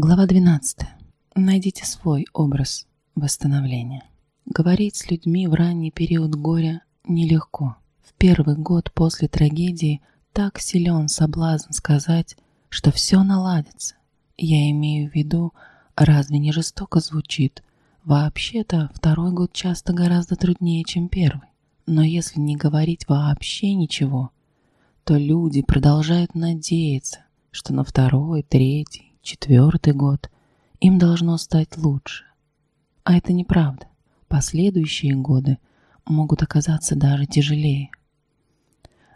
Глава 12. Найдите свой образ восстановления. Говорить с людьми в ранний период горя нелегко. В первый год после трагедии так силен соблазн сказать, что все наладится. Я имею в виду, разве не жестоко звучит? Вообще-то второй год часто гораздо труднее, чем первый. Но если не говорить вообще ничего, то люди продолжают надеяться, что на второй, третий, четвертый год им должно стать лучше. А это неправда. Последующие годы могут оказаться даже тяжелее.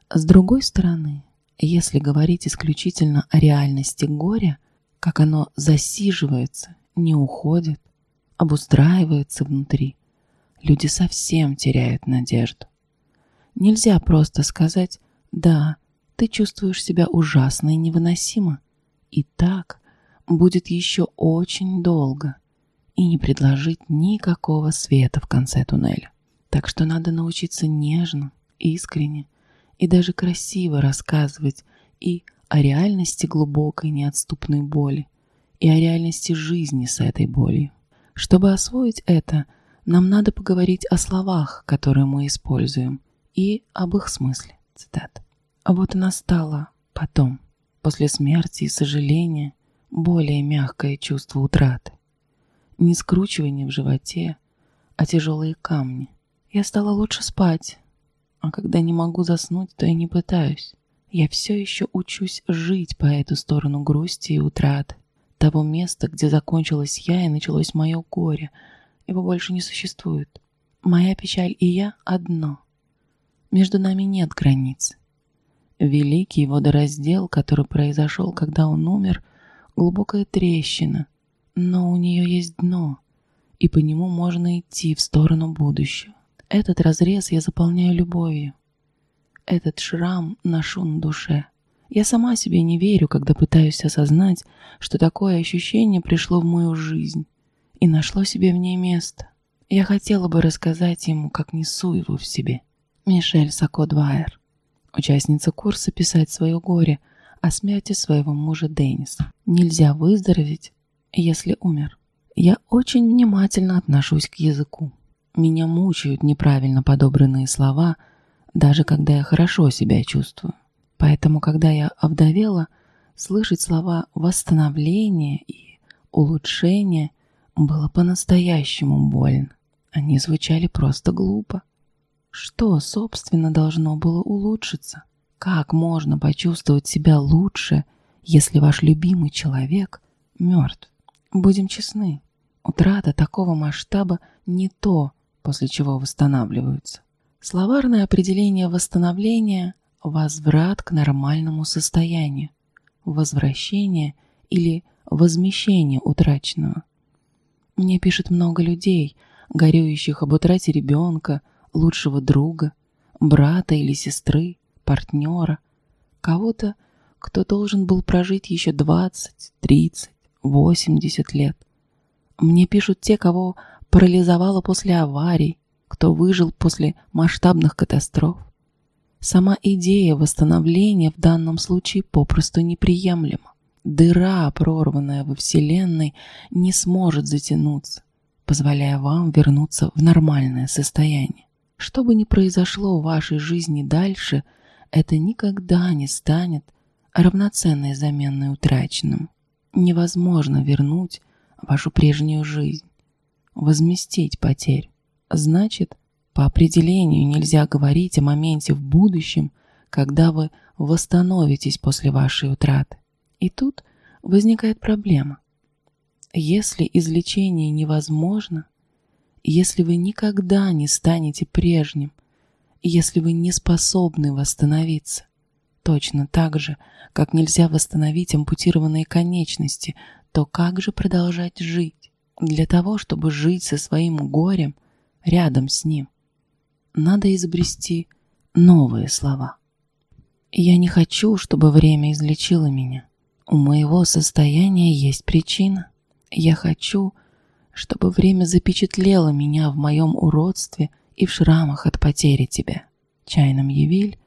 С другой стороны, если говорить исключительно о реальности горя, как оно засиживается, не уходит, обустраивается внутри, люди совсем теряют надежду. Нельзя просто сказать «да, ты чувствуешь себя ужасно и невыносимо», и так будет еще очень долго, и не предложить никакого света в конце туннеля. Так что надо научиться нежно, искренне и даже красиво рассказывать и о реальности глубокой неотступной боли, и о реальности жизни с этой болью. Чтобы освоить это, нам надо поговорить о словах, которые мы используем, и об их смысле. Цитат. А вот и настало потом, после смерти и сожаления, более мягкое чувство утраты. Не скручивание в животе, а тяжелые камни. Я стала лучше спать, а когда не могу заснуть, то и не пытаюсь. Я все еще учусь жить по эту сторону грусти и утраты того места, где закончилась я и началось мое горе. Его больше не существует. Моя печаль и я одно. Между нами нет границ. Великий водораздел, который произошел, когда он умер, глубокая трещина, но у нее есть дно, и по нему можно идти в сторону будущего. Этот разрез я заполняю любовью. Этот шрам ношу на душе. Я сама себе не верю, когда пытаюсь осознать, что такое ощущение пришло в мою жизнь и нашло себе в ней место. Я хотела бы рассказать ему, как несу его в себе. Мишель Сако-Двайер, участница курса «Писать свое горе» о смерти своего мужа Денниса. Нельзя выздороветь, если умер. Я очень внимательно отношусь к языку. Меня мучают неправильно подобранные слова, даже когда я хорошо себя чувствую. Поэтому, когда я овдовела, слышать слова «восстановление» и «улучшение» было по-настоящему больно. Они звучали просто глупо. Что, собственно, должно было улучшиться? Как можно почувствовать себя лучше, если ваш любимый человек мертв? Будем честны, утрата такого масштаба не то, после чего восстанавливаются. Словарное определение восстановления возврат к нормальному состоянию, возвращение или возмещение утраченного. Мне пишет много людей, горюющих об утрате ребенка, лучшего друга, брата или сестры, партнера, кого-то, кто должен был прожить еще 20, 30, 80 лет. Мне пишут те, кого парализовало после аварий, кто выжил после масштабных катастроф. Сама идея восстановления в данном случае попросту неприемлема. Дыра, прорванная во Вселенной, не сможет затянуться, позволяя вам вернуться в нормальное состояние. Что бы ни произошло в вашей жизни дальше, это никогда не станет равноценной заменой утраченным. Невозможно вернуть вашу прежнюю жизнь, возместить потерь. Значит, по определению нельзя говорить о моменте в будущем, когда вы восстановитесь после вашей утраты. И тут возникает проблема. Если излечение невозможно, если вы никогда не станете прежним, если вы не способны восстановиться, точно так же, как нельзя восстановить ампутированные конечности, то как же продолжать жить? Для того, чтобы жить со своим горем рядом с ним, надо изобрести новые слова. Я не хочу, чтобы время излечило меня. У моего состояния есть причина. Я хочу, чтобы время запечатлело меня в моем уродстве и в шрамах от потери тебя. Чайном Явиль,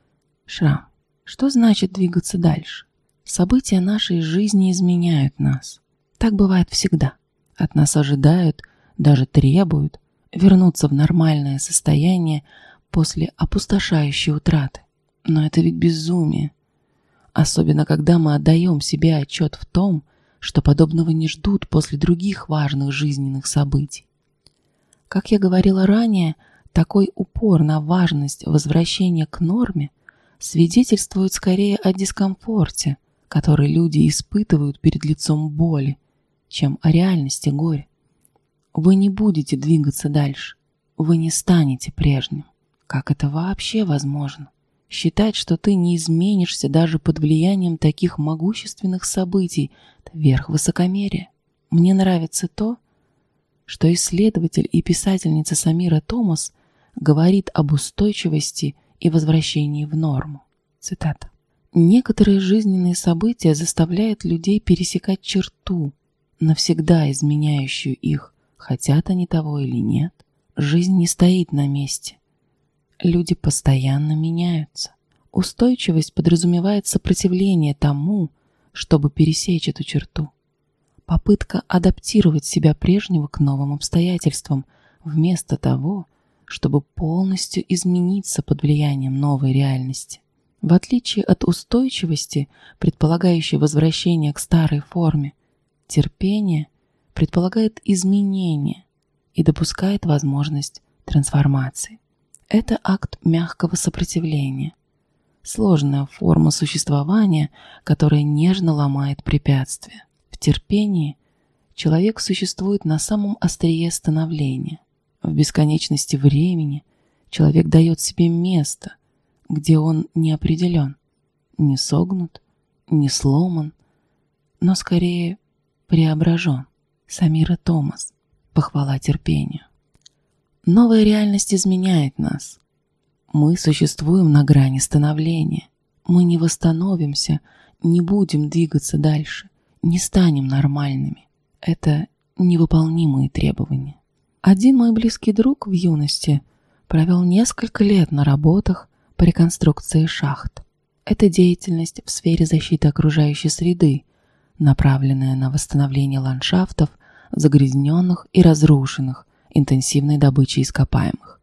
шрам. Что значит двигаться дальше? События нашей жизни изменяют нас. Так бывает всегда. От нас ожидают, даже требуют вернуться в нормальное состояние после опустошающей утраты. Но это ведь безумие. Особенно, когда мы отдаем себе отчет в том, что подобного не ждут после других важных жизненных событий. Как я говорила ранее, такой упор на важность возвращения к норме свидетельствует скорее о дискомфорте, который люди испытывают перед лицом боли, чем о реальности горя. Вы не будете двигаться дальше, вы не станете прежним. Как это вообще возможно? Считать, что ты не изменишься даже под влиянием таких могущественных событий – верх высокомерия. Мне нравится то, что исследователь и писательница Самира Томас говорит об устойчивости и возвращении в норму. Цитата. Некоторые жизненные события заставляют людей пересекать черту, навсегда изменяющую их, хотят они того или нет. Жизнь не стоит на месте. Люди постоянно меняются. Устойчивость подразумевает сопротивление тому, чтобы пересечь эту черту. Попытка адаптировать себя прежнего к новым обстоятельствам, вместо того, чтобы полностью измениться под влиянием новой реальности. В отличие от устойчивости, предполагающей возвращение к старой форме, терпение предполагает изменение и допускает возможность трансформации. Это акт мягкого сопротивления, сложная форма существования, которая нежно ломает препятствия. В терпении человек существует на самом острие становления. В бесконечности времени человек дает себе место – где он не определен, не согнут, не сломан, но скорее преображен. Самира Томас. Похвала терпению. Новая реальность изменяет нас. Мы существуем на грани становления. Мы не восстановимся, не будем двигаться дальше, не станем нормальными. Это невыполнимые требования. Один мой близкий друг в юности провел несколько лет на работах, по реконструкции шахт. Это деятельность в сфере защиты окружающей среды, направленная на восстановление ландшафтов, загрязненных и разрушенных интенсивной добычей ископаемых.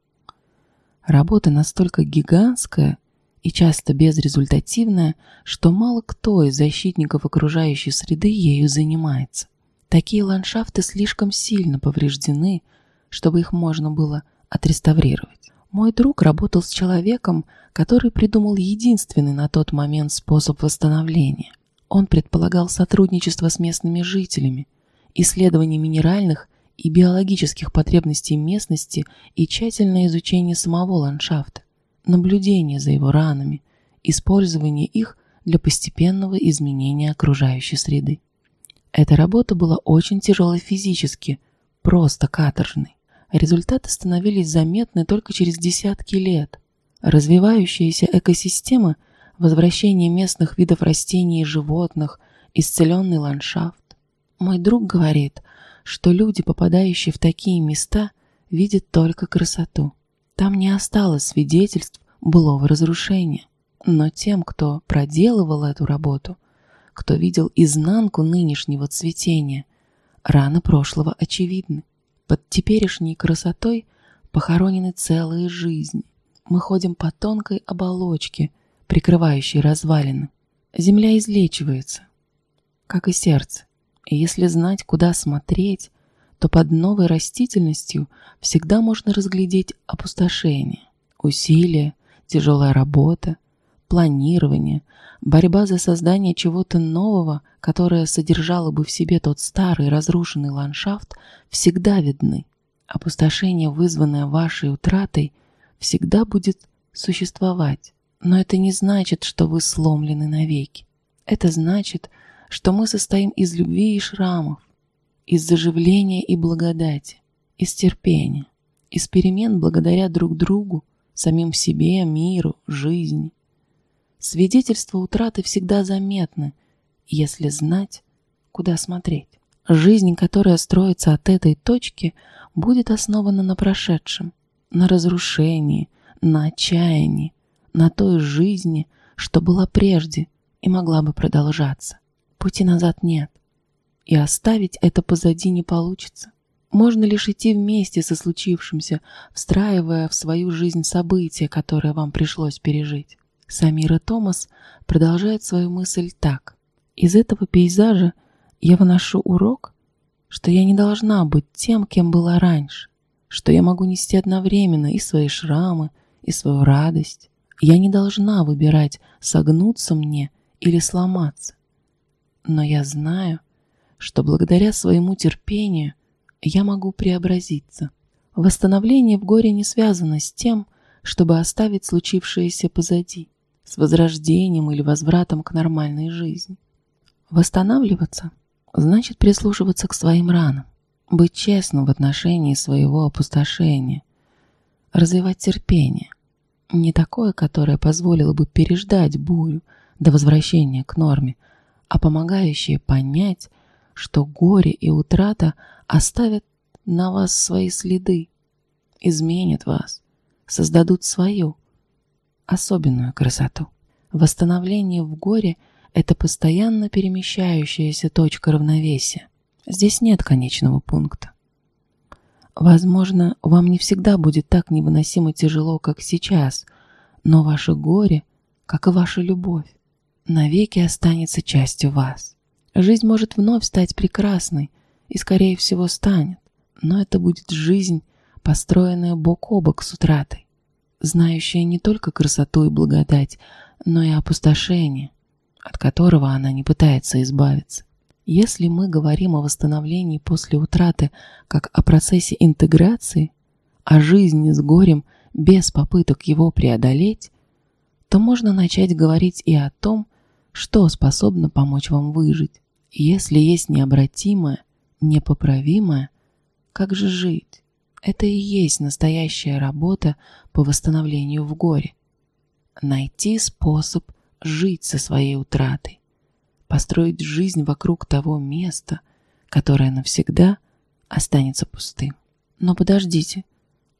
Работа настолько гигантская и часто безрезультативная, что мало кто из защитников окружающей среды ею занимается. Такие ландшафты слишком сильно повреждены, чтобы их можно было отреставрировать. Мой друг работал с человеком, который придумал единственный на тот момент способ восстановления. Он предполагал сотрудничество с местными жителями, исследование минеральных и биологических потребностей местности и тщательное изучение самого ландшафта, наблюдение за его ранами, использование их для постепенного изменения окружающей среды. Эта работа была очень тяжелой физически, просто каторжной. Результаты становились заметны только через десятки лет. Развивающаяся экосистема, возвращение местных видов растений и животных, исцеленный ландшафт. Мой друг говорит, что люди, попадающие в такие места, видят только красоту. Там не осталось свидетельств былого разрушения. Но тем, кто проделывал эту работу, кто видел изнанку нынешнего цветения, раны прошлого очевидны. Под теперешней красотой похоронены целые жизни. Мы ходим по тонкой оболочке, прикрывающей развалины. Земля излечивается, как и сердце. И если знать, куда смотреть, то под новой растительностью всегда можно разглядеть опустошение, усилия, тяжелая работа, планирование, борьба за создание чего-то нового, которое содержало бы в себе тот старый разрушенный ландшафт, всегда видны. Опустошение, вызванное вашей утратой, всегда будет существовать. Но это не значит, что вы сломлены навеки. Это значит, что мы состоим из любви и шрамов, из заживления и благодати, из терпения, из перемен благодаря друг другу, самим себе, миру, жизни. Свидетельства утраты всегда заметны, если знать, куда смотреть. Жизнь, которая строится от этой точки, будет основана на прошедшем, на разрушении, на отчаянии, на той жизни, что была прежде и могла бы продолжаться. Пути назад нет. и оставить это позади не получится. Можно лишь идти вместе со случившимся, встраивая в свою жизнь события, которые вам пришлось пережить. Самира Томас продолжает свою мысль так. Из этого пейзажа я выношу урок, что я не должна быть тем, кем была раньше, что я могу нести одновременно и свои шрамы, и свою радость. Я не должна выбирать, согнуться мне или сломаться. Но я знаю, что благодаря своему терпению я могу преобразиться. Восстановление в горе не связано с тем, чтобы оставить случившееся позади, с возрождением или возвратом к нормальной жизни. Восстанавливаться значит прислушиваться к своим ранам, быть честным в отношении своего опустошения, развивать терпение, не такое, которое позволило бы переждать бурю до возвращения к норме, а помогающее понять, что горе и утрата оставят на вас свои следы, изменят вас, создадут свою особенную красоту. Восстановление в горе – это постоянно перемещающаяся точка равновесия. Здесь нет конечного пункта. Возможно, вам не всегда будет так невыносимо тяжело, как сейчас, но ваше горе, как и ваша любовь, навеки останется частью вас. Жизнь может вновь стать прекрасной, и, скорее всего, станет, но это будет жизнь, построенная бок о бок с утратой, знающая не только красоту и благодать, но и опустошение, от которого она не пытается избавиться. Если мы говорим о восстановлении после утраты как о процессе интеграции, о жизни с горем без попыток его преодолеть, то можно начать говорить и о том, что способно помочь вам выжить. Если есть необратимое, непоправимое, как же жить? Это и есть настоящая работа по восстановлению в горе. Найти способ жить со своей утратой построить жизнь вокруг того места, которое навсегда останется пустым. Но подождите,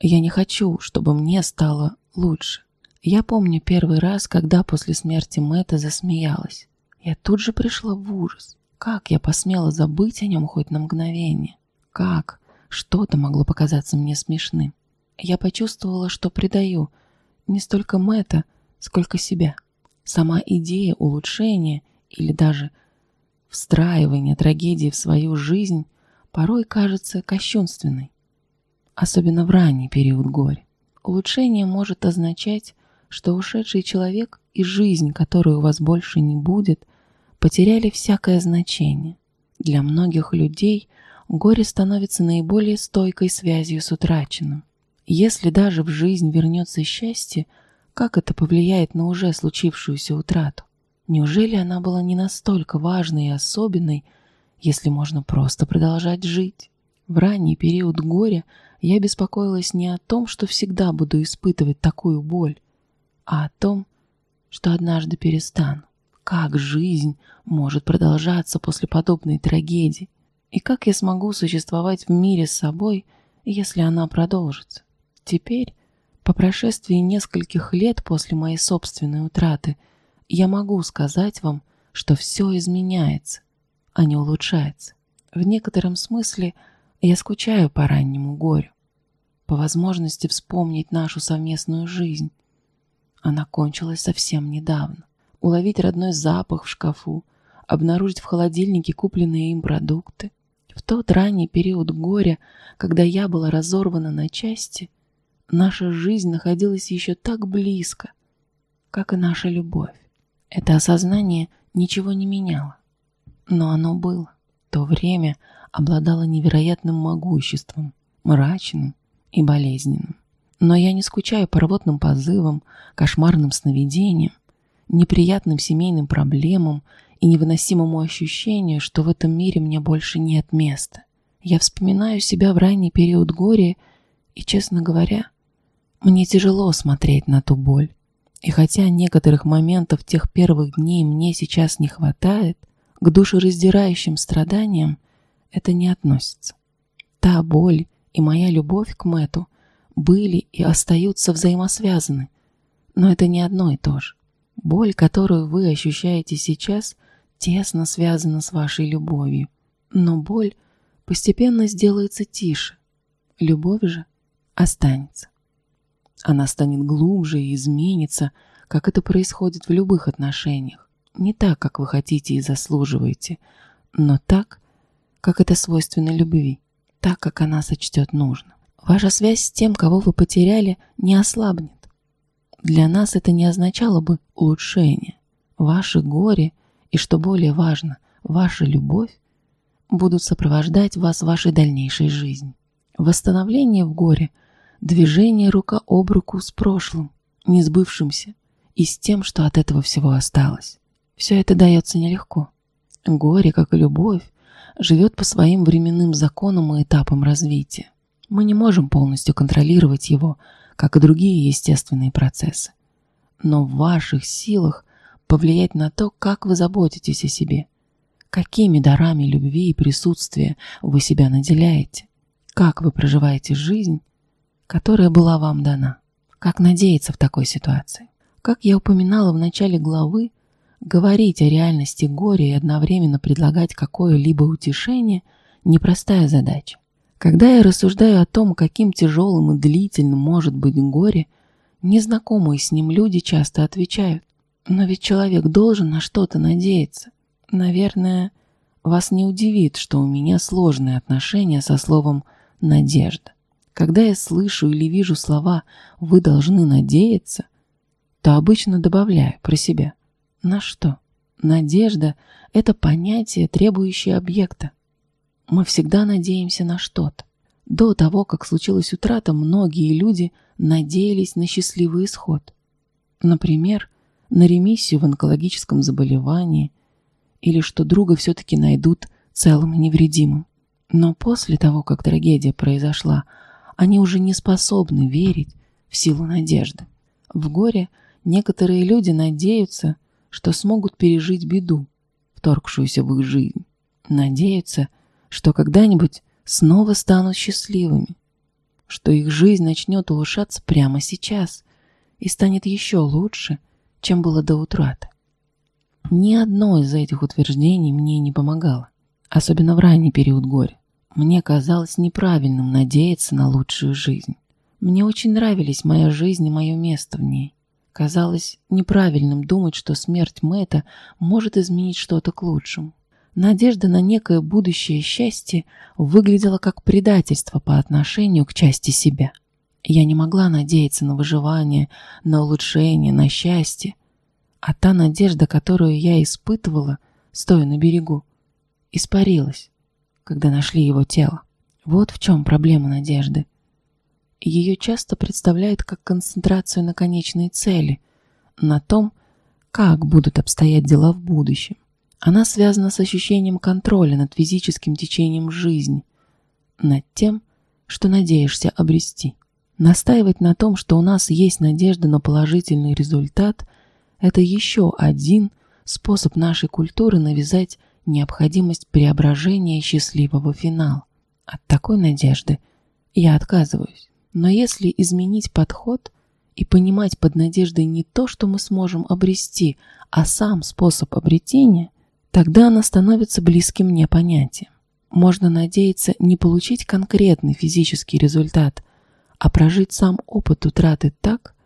я не хочу, чтобы мне стало лучше. Я помню первый раз, когда после смерти Мэтта засмеялась. Я тут же пришла в ужас. Как я посмела забыть о нем хоть на мгновение? Как что-то могло показаться мне смешным? Я почувствовала, что предаю не столько Мэтта, сколько себя. Сама идея улучшения или даже встраивание трагедии в свою жизнь порой кажется кощунственной, особенно в ранний период горя. Улучшение может означать, что ушедший человек и жизнь, которой у вас больше не будет, потеряли всякое значение. Для многих людей горе становится наиболее стойкой связью с утраченным. Если даже в жизнь вернется счастье, как это повлияет на уже случившуюся утрату? Неужели она была не настолько важной и особенной, если можно просто продолжать жить? В ранний период горя я беспокоилась не о том, что всегда буду испытывать такую боль, а о том, что однажды перестану. Как жизнь может продолжаться после подобной трагедии? И как я смогу существовать в мире с собой, если она продолжится? Теперь, по прошествии нескольких лет после моей собственной утраты, я могу сказать вам, что все изменяется, а не улучшается. В некотором смысле я скучаю по раннему горю, по возможности вспомнить нашу совместную жизнь. Она кончилась совсем недавно. Уловить родной запах в шкафу, обнаружить в холодильнике купленные им продукты. В тот ранний период горя, когда я была разорвана на части, наша жизнь находилась еще так близко, как и наша любовь. Это осознание ничего не меняло. Но оно было. То время обладало невероятным могуществом, мрачным и болезненным. Но я не скучаю по рвотным позывам, кошмарным сновидениям, неприятным семейным проблемам и невыносимому ощущению, что в этом мире мне больше нет места. Я вспоминаю себя в ранний период горя, и, честно говоря, мне тяжело смотреть на ту боль, и хотя некоторых моментов тех первых дней мне сейчас не хватает, к душераздирающим страданиям это не относится. Та боль и моя любовь к Мэту были и остаются взаимосвязаны, но это не одно и то же. Боль, которую вы ощущаете сейчас, тесно связана с вашей любовью, Но боль постепенно сделается тише. Любовь же останется. Она станет глубже и изменится, как это происходит в любых отношениях. Не так, как вы хотите и заслуживаете, но так, как это свойственно любви, так, как она сочтет нужно. Ваша связь с тем, кого вы потеряли, не ослабнет. Для нас это не означало бы улучшение. Ваше горе и, что более важно, ваша любовь будут сопровождать вас в вашей дальнейшей жизни. Восстановление в горе – движение рука об руку с прошлым, не сбывшимся, и с тем, что от этого всего осталось. Все это дается нелегко. Горе, как и любовь, живет по своим временным законам и этапам развития. Мы не можем полностью контролировать его, как и другие естественные процессы. Но в ваших силах повлиять на то, как вы заботитесь о себе, какими дарами любви и присутствия вы себя наделяете, как вы проживаете жизнь, которая была вам дана, как надеяться в такой ситуации. Как я упоминала в начале главы, говорить о реальности горя и одновременно предлагать какое-либо утешение – непростая задача. Когда я рассуждаю о том, каким тяжелым и длительным может быть горе, незнакомые с ним люди часто отвечают, но ведь человек должен на что-то надеяться. Наверное, вас не удивит, что у меня сложные отношения со словом «надежда». Когда я слышу или вижу слова «вы должны надеяться», то обычно добавляю про себя. На что? Надежда – это понятие, требующее объекта. Мы всегда надеемся на что-то. До того, как случилась утрата, многие люди надеялись на счастливый исход. Например, на ремиссию в онкологическом заболевании или что друга все-таки найдут целым и невредимым. Но после того, как трагедия произошла, они уже не способны верить в силу надежды. В горе некоторые люди надеются, что смогут пережить беду, вторгшуюся в их жизнь. Надеются, что когда-нибудь снова станут счастливыми, что их жизнь начнет улучшаться прямо сейчас и станет еще лучше, чем было до утраты. Ни одно из этих утверждений мне не помогало, особенно в ранний период горя. Мне казалось неправильным надеяться на лучшую жизнь. Мне очень нравились моя жизнь и мое место в ней. Казалось неправильным думать, что смерть Мэтта может изменить что-то к лучшему. Надежда на некое будущее счастье выглядела как предательство по отношению к части себя. Я не могла надеяться на выживание, на улучшение, на счастье. А та надежда, которую я испытывала, стоя на берегу, испарилась, когда нашли его тело. Вот в чем проблема надежды. Ее часто представляют как концентрацию на конечной цели, на том, как будут обстоять дела в будущем. Она связана с ощущением контроля над физическим течением жизни, над тем, что надеешься обрести. Настаивать на том, что у нас есть надежда на положительный результат, это еще один способ нашей культуры навязать необходимость преображения счастливого финала. От такой надежды я отказываюсь. Но если изменить подход и понимать под надеждой не то, что мы сможем обрести, а сам способ обретения – Тогда она становится близким мне понятием. Можно надеяться не получить конкретный физический результат, а прожить сам опыт утраты так,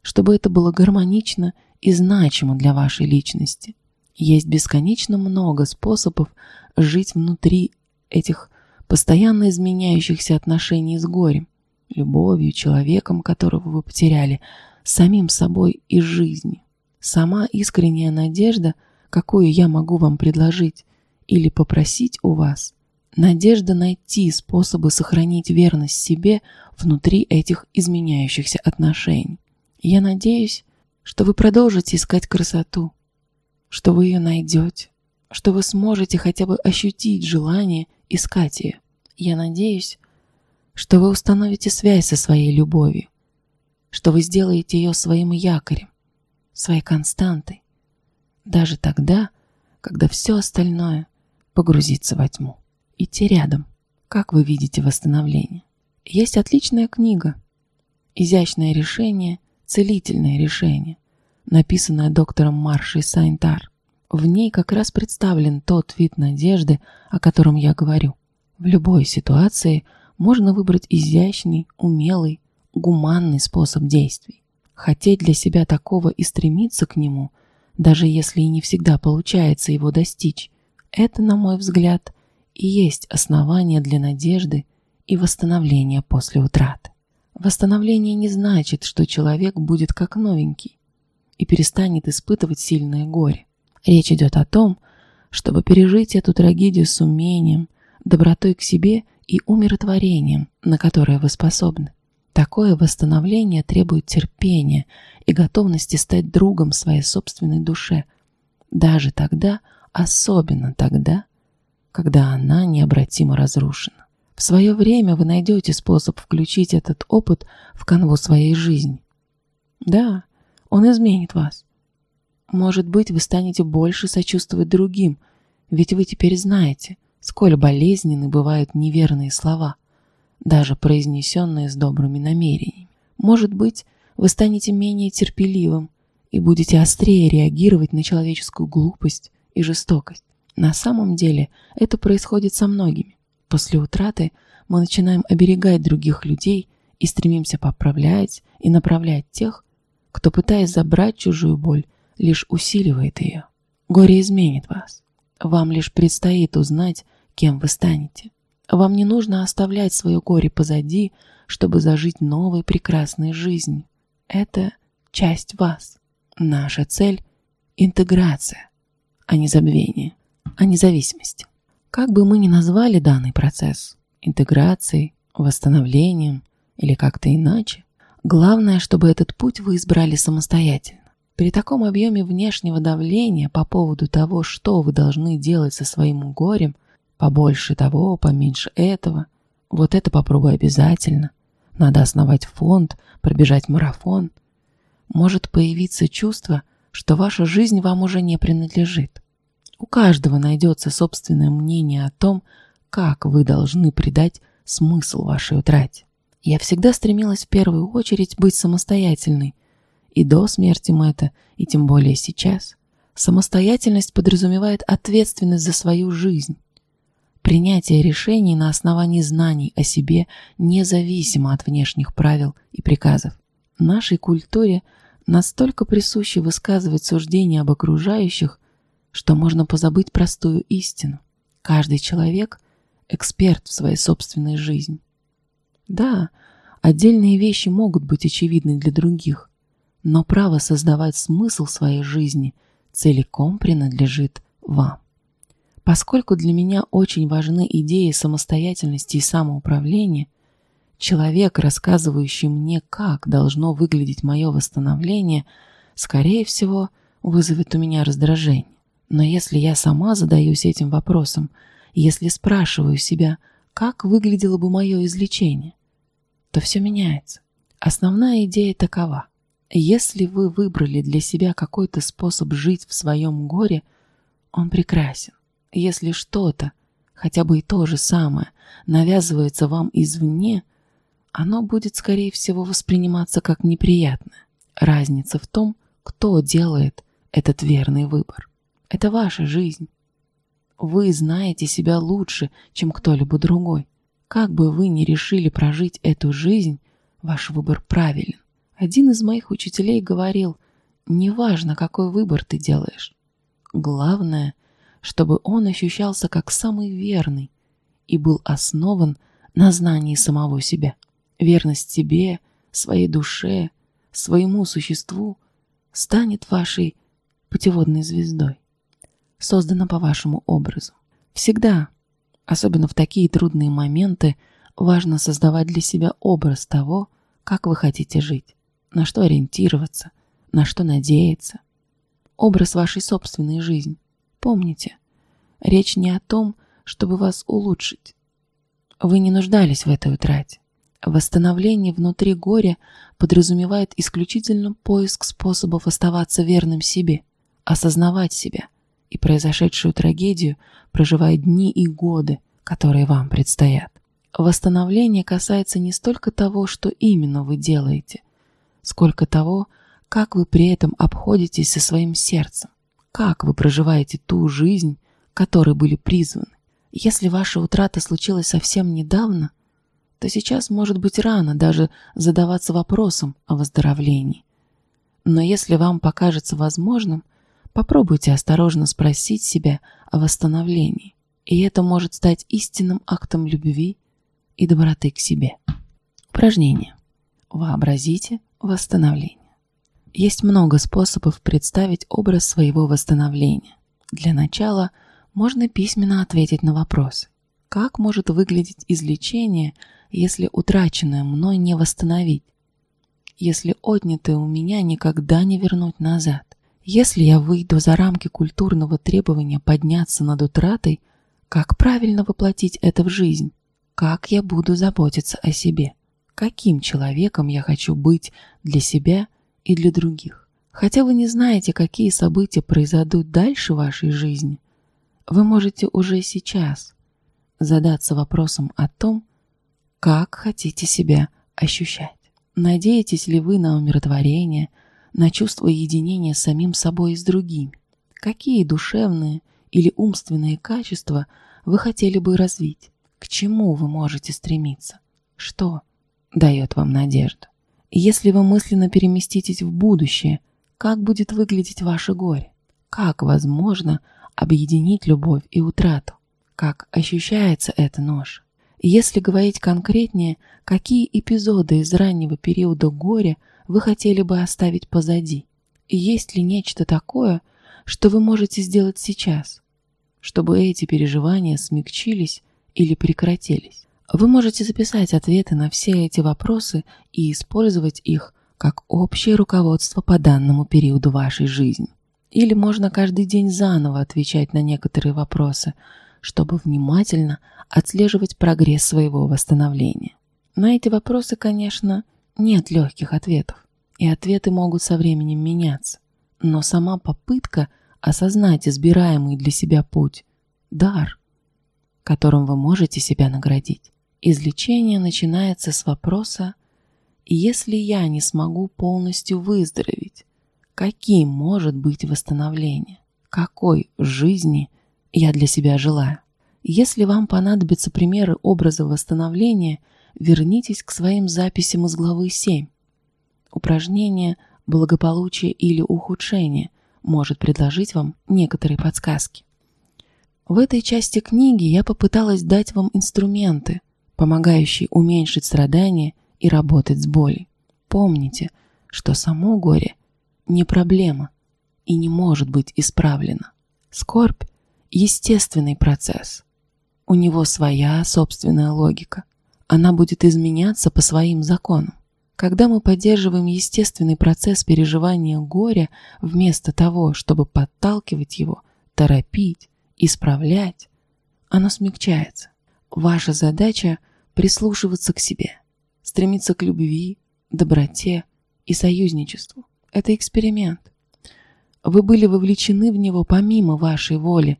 чтобы это было гармонично и значимо для вашей личности. Есть бесконечно много способов жить внутри этих постоянно изменяющихся отношений с горем, любовью, человеком, которого вы потеряли, самим собой и жизнью. Сама искренняя надежда – какую я могу вам предложить или попросить у вас, надежда найти способы сохранить верность себе внутри этих изменяющихся отношений. Я надеюсь, что вы продолжите искать красоту, что вы ее найдете, что вы сможете хотя бы ощутить желание искать ее. Я надеюсь, что вы установите связь со своей любовью, что вы сделаете ее своим якорем, своей константой, даже тогда, когда все остальное погрузится во тьму. Идти рядом. Как вы видите восстановление? Есть отличная книга. Изящное решение, целительное решение, написанное доктором Маршей Сайнтар. В ней как раз представлен тот вид надежды, о котором я говорю. В любой ситуации можно выбрать изящный, умелый, гуманный способ действий. Хотеть для себя такого и стремиться к нему, даже если и не всегда получается его достичь, это, на мой взгляд, есть основание для надежды и восстановления после утраты. Восстановление не значит, что человек будет как новенький и перестанет испытывать сильное горе. Речь идет о том, чтобы пережить эту трагедию с умением, добротой к себе и умиротворением, на которое вы способны. Такое восстановление требует терпения и готовности стать другом своей собственной душе, даже тогда, особенно тогда, когда она необратимо разрушена. В свое время вы найдете способ включить этот опыт в канву своей жизни. Да, он изменит вас. Может быть, вы станете больше сочувствовать другим, ведь вы теперь знаете, сколь болезненны бывают неверные слова, даже произнесенные с добрыми намерениями. Может быть, вы станете менее терпеливым и будете острее реагировать на человеческую глупость и жестокость. На самом деле это происходит со многими. После утраты мы начинаем оберегать других людей и стремимся поправлять и направлять тех, кто, пытаясь забрать чужую боль, лишь усиливает ее. Горе изменит вас. Вам лишь предстоит узнать, кем вы станете. Вам не нужно оставлять свое горе позади, чтобы зажить новой прекрасной жизнью. Это часть вас. Наша цель – интеграция, а не забвение, а не зависимость. Как бы мы ни назвали данный процесс – интеграцией, восстановлением или как-то иначе, главное, чтобы этот путь вы избрали самостоятельно. При таком объеме внешнего давления по поводу того, что вы должны делать со своим горем, побольше того, поменьше этого, вот это попробуй обязательно, надо основать фонд, пробежать марафон, может появиться чувство, что ваша жизнь вам уже не принадлежит. У каждого найдется собственное мнение о том, как вы должны придать смысл вашей утрате. Я всегда стремилась в первую очередь быть самостоятельной, и до смерти Мэтта, и тем более сейчас. Самостоятельность подразумевает ответственность за свою жизнь. Принятие решений на основании знаний о себе независимо от внешних правил и приказов. Нашей культуре настолько присуще высказывать суждения об окружающих, что можно позабыть простую истину. Каждый человек – эксперт в своей собственной жизни. Да, отдельные вещи могут быть очевидны для других, но право создавать смысл своей жизни целиком принадлежит вам. Поскольку для меня очень важны идеи самостоятельности и самоуправления, человек, рассказывающий мне, как должно выглядеть мое восстановление, скорее всего, вызовет у меня раздражение. Но если я сама задаюсь этим вопросом, если спрашиваю себя, как выглядело бы мое излечение, то все меняется. Основная идея такова. Если вы выбрали для себя какой-то способ жить в своем горе, он прекрасен. Если что-то, хотя бы и то же самое, навязывается вам извне, оно будет, скорее всего, восприниматься как неприятное. Разница в том, кто делает этот верный выбор. Это ваша жизнь. Вы знаете себя лучше, чем кто-либо другой. Как бы вы ни решили прожить эту жизнь, ваш выбор правилен. Один из моих учителей говорил, неважно, какой выбор ты делаешь. Главное, чтобы он ощущался как самый верный и был основан на знании самого себя. Верность себе, своей душе, своему существу станет вашей путеводной звездой, создана по вашему образу. Всегда, особенно в такие трудные моменты, важно создавать для себя образ того, как вы хотите жить на что ориентироваться, на что надеяться. Образ вашей собственной жизни. Помните, речь не о том, чтобы вас улучшить. Вы не нуждались в этой утрате. Восстановление внутри горя подразумевает исключительно поиск способов оставаться верным себе, осознавать себя и произошедшую трагедию, проживая дни и годы, которые вам предстоят. Восстановление касается не столько того, что именно вы делаете, сколько того, как вы при этом обходитесь со своим сердцем, как вы проживаете ту жизнь, которой были призваны. Если ваша утрата случилась совсем недавно, то сейчас может быть рано даже задаваться вопросом о выздоровлении. Но если вам покажется возможным, попробуйте осторожно спросить себя о восстановлении, и это может стать истинным актом любви и доброты к себе. Упражнение. Вообразите восстановление. Есть много способов представить образ своего восстановления. Для начала можно письменно ответить на вопрос: Как может выглядеть излечение, если утраченное мной не восстановить? Если отнятое у меня никогда не вернуть назад? Если я выйду за рамки культурного требования подняться над утратой, как правильно воплотить это в жизнь? Как я буду заботиться о себе? Каким человеком я хочу быть для себя и для других? Хотя вы не знаете, какие события произойдут дальше в вашей жизни, вы можете уже сейчас задаться вопросом о том, как хотите себя ощущать. Надеетесь ли вы на умиротворение, на чувство единения с самим собой и с другими? Какие душевные или умственные качества вы хотели бы развить? К чему вы можете стремиться? Что дает вам надежду? Если вы мысленно переместитесь в будущее, как будет выглядеть ваше горе? Как возможно объединить любовь и утрату? Как ощущается эта нож? Если говорить конкретнее, какие эпизоды из раннего периода горя вы хотели бы оставить позади? Есть ли нечто такое, что вы можете сделать сейчас, чтобы эти переживания смягчились или прекратились. Вы можете записать ответы на все эти вопросы и использовать их как общее руководство по данному периоду вашей жизни. Или можно каждый день заново отвечать на некоторые вопросы, чтобы внимательно отслеживать прогресс своего восстановления. На эти вопросы, конечно, нет легких ответов, и ответы могут со временем меняться. Но сама попытка осознать избираемый для себя путь – дар, которым вы можете себя наградить. Излечение начинается с вопроса «Если я не смогу полностью выздороветь, каким может быть восстановление? Какой жизни я для себя желаю?» Если вам понадобятся примеры образа восстановления, вернитесь к своим записям из главы 7. Упражнение «Благополучие или ухудшение» может предложить вам некоторые подсказки. В этой части книги я попыталась дать вам инструменты, помогающие уменьшить страдания и работать с болью. Помните, что само горе не проблема и не может быть исправлено. Скорбь – естественный процесс. У него своя собственная логика. Она будет изменяться по своим законам. Когда мы поддерживаем естественный процесс переживания горя вместо того, чтобы подталкивать его, торопить, исправлять, оно смягчается. Ваша задача – прислушиваться к себе, стремиться к любви, доброте и союзничеству. Это эксперимент. Вы были вовлечены в него помимо вашей воли,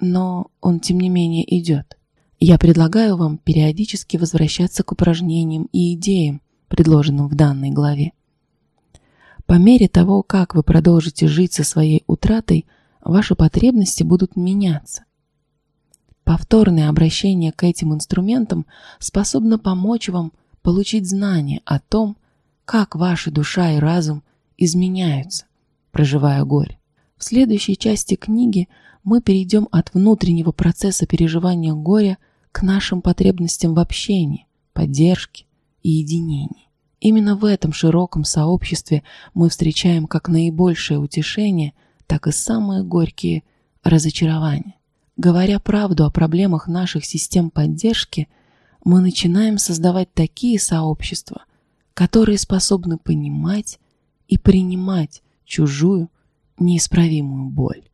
но он, тем не менее, идет. Я предлагаю вам периодически возвращаться к упражнениям и идеям, предложенным в данной главе. По мере того, как вы продолжите жить со своей утратой – ваши потребности будут меняться. Повторное обращение к этим инструментам способно помочь вам получить знание о том, как ваша душа и разум изменяются, проживая горе. В следующей части книги мы перейдем от внутреннего процесса переживания горя к нашим потребностям в общении, поддержке и единении. Именно в этом широком сообществе мы встречаем как наибольшее утешение – так и самые горькие разочарования. Говоря правду о проблемах наших систем поддержки, мы начинаем создавать такие сообщества, которые способны понимать и принимать чужую неисправимую боль.